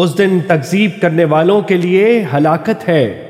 اس دن تکذیب کرنے والوں کے لیے ہلاکت ہے۔